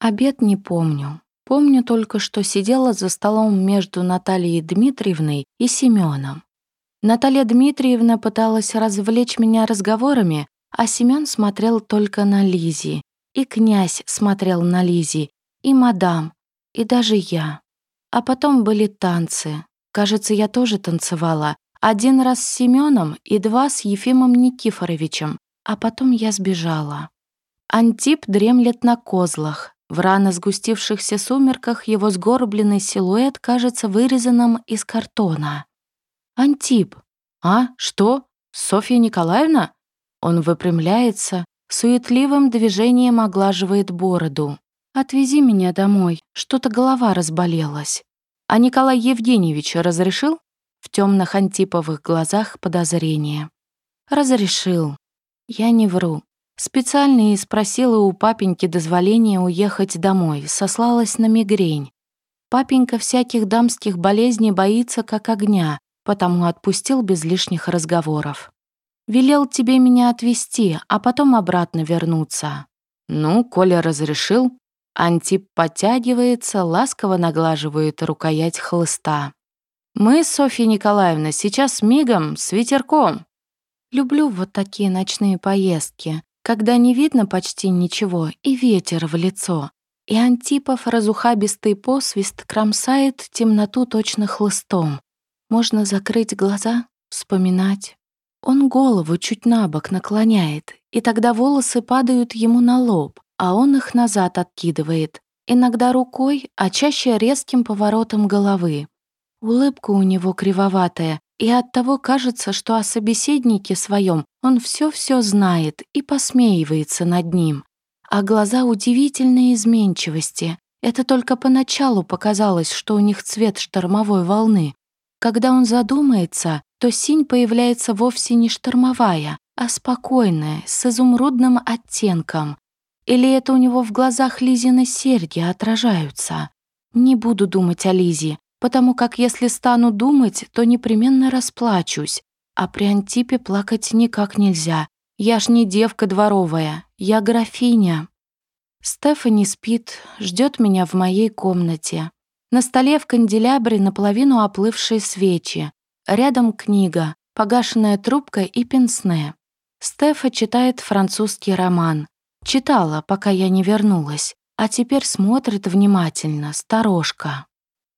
Обед не помню. Помню только, что сидела за столом между Натальей Дмитриевной и Семеном. Наталья Дмитриевна пыталась развлечь меня разговорами, а Семен смотрел только на Лизи, и князь смотрел на Лизи, и мадам, и даже я. А потом были танцы. Кажется, я тоже танцевала. Один раз с Семеном и два с Ефимом Никифоровичем, а потом я сбежала. Антип дремлет на козлах. В рано сгустившихся сумерках его сгорбленный силуэт кажется вырезанным из картона. «Антип! А, что? Софья Николаевна?» Он выпрямляется, суетливым движением оглаживает бороду. «Отвези меня домой, что-то голова разболелась». «А Николай Евгеньевич разрешил?» В темных антиповых глазах подозрение. «Разрешил. Я не вру. Специально и спросила у папеньки дозволения уехать домой, сослалась на мигрень. Папенька всяких дамских болезней боится как огня, потому отпустил без лишних разговоров. Велел тебе меня отвезти, а потом обратно вернуться. Ну, Коля разрешил. Антип подтягивается, ласково наглаживает рукоять хлыста. Мы, Софья Николаевна, сейчас мигом, с ветерком. Люблю вот такие ночные поездки когда не видно почти ничего и ветер в лицо, и Антипов разухабистый посвист кромсает темноту точно хлыстом. Можно закрыть глаза, вспоминать. Он голову чуть на бок наклоняет, и тогда волосы падают ему на лоб, а он их назад откидывает, иногда рукой, а чаще резким поворотом головы. Улыбка у него кривоватая, и оттого кажется, что о собеседнике своем он все-все знает и посмеивается над ним. А глаза удивительной изменчивости. Это только поначалу показалось, что у них цвет штормовой волны. Когда он задумается, то синь появляется вовсе не штормовая, а спокойная, с изумрудным оттенком. Или это у него в глазах Лизины серьги отражаются? Не буду думать о Лизе, потому как если стану думать, то непременно расплачусь, а при Антипе плакать никак нельзя. Я ж не девка дворовая, я графиня. Стефани спит, ждет меня в моей комнате. На столе в канделябре наполовину оплывшие свечи. Рядом книга, погашенная трубка и пенсне. Стефа читает французский роман. Читала, пока я не вернулась, а теперь смотрит внимательно, сторожка.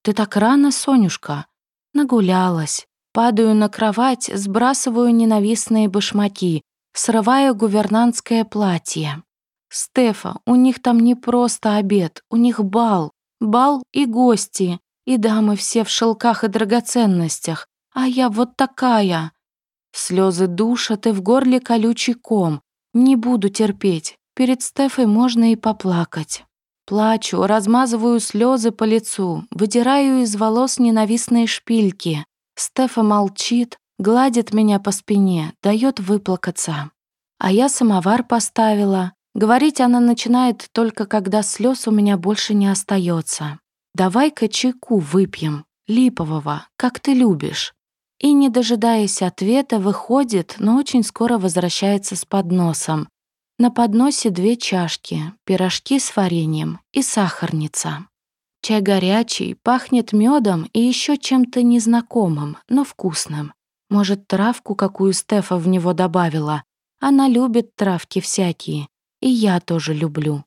«Ты так рано, Сонюшка?» Нагулялась. Падаю на кровать, сбрасываю ненавистные башмаки, срываю гувернантское платье. «Стефа, у них там не просто обед, у них бал. Бал и гости, и дамы все в шелках и драгоценностях, а я вот такая». Слезы душат и в горле колючий ком. Не буду терпеть, перед Стефой можно и поплакать. Плачу, размазываю слезы по лицу, выдираю из волос ненавистные шпильки. Стефа молчит, гладит меня по спине, дает выплакаться. А я самовар поставила. Говорить она начинает только когда слез у меня больше не остается. Давай-ка чайку выпьем, липового, как ты любишь. И, не дожидаясь ответа, выходит, но очень скоро возвращается с подносом. На подносе две чашки, пирожки с вареньем и сахарница. Чай горячий, пахнет медом и еще чем-то незнакомым, но вкусным. Может, травку какую Стефа в него добавила. Она любит травки всякие. И я тоже люблю.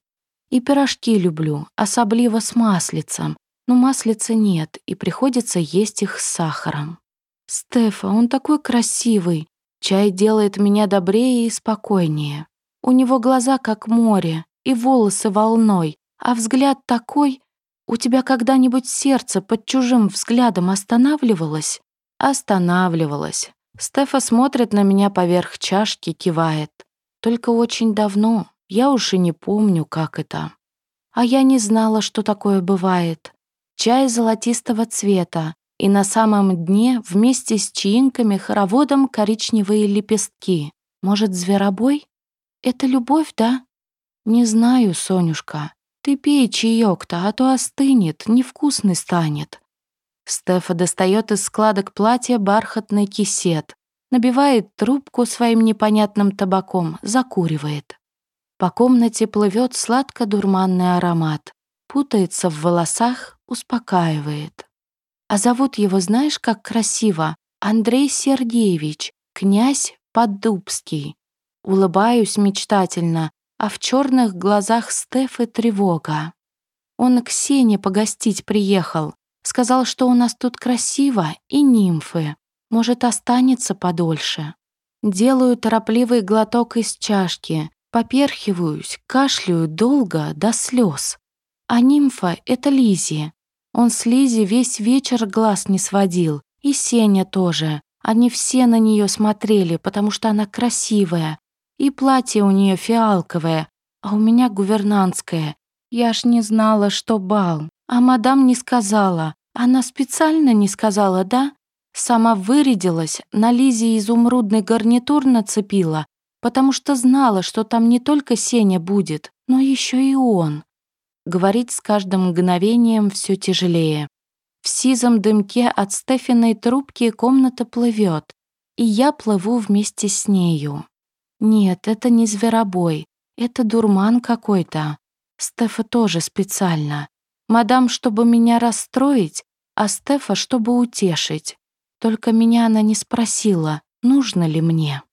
И пирожки люблю, особливо с маслицем. Но маслица нет, и приходится есть их с сахаром. Стефа, он такой красивый. Чай делает меня добрее и спокойнее. У него глаза как море, и волосы волной, а взгляд такой... У тебя когда-нибудь сердце под чужим взглядом останавливалось? Останавливалось. Стефа смотрит на меня поверх чашки, кивает. Только очень давно, я уж и не помню, как это. А я не знала, что такое бывает. Чай золотистого цвета, и на самом дне вместе с чаинками хороводом коричневые лепестки. Может, зверобой? Это любовь, да? Не знаю, Сонюшка. Ты пей чаёк-то, а то остынет, невкусный станет. Стефа достает из складок платья бархатный кисет, набивает трубку своим непонятным табаком, закуривает. По комнате плывет сладко-дурманный аромат, путается в волосах, успокаивает. А зовут его знаешь, как красиво? Андрей Сергеевич, князь Поддубский. Улыбаюсь мечтательно, а в черных глазах Стефы тревога. Он к Сене погостить приехал. Сказал, что у нас тут красиво и нимфы. Может, останется подольше. Делаю торопливый глоток из чашки, поперхиваюсь, кашляю долго, до слез. А нимфа — это Лизи. Он с Лизи весь вечер глаз не сводил, и Сеня тоже. Они все на нее смотрели, потому что она красивая. И платье у нее фиалковое, а у меня гувернантское. Я ж не знала, что бал. А мадам не сказала. Она специально не сказала, да? Сама вырядилась, на Лизе изумрудный гарнитур нацепила, потому что знала, что там не только Сеня будет, но еще и он. Говорить с каждым мгновением все тяжелее. В сизом дымке от Стефиной трубки комната плывет, и я плыву вместе с нею. Нет, это не зверобой, это дурман какой-то. Стефа тоже специально. Мадам, чтобы меня расстроить, а Стефа, чтобы утешить. Только меня она не спросила, нужно ли мне.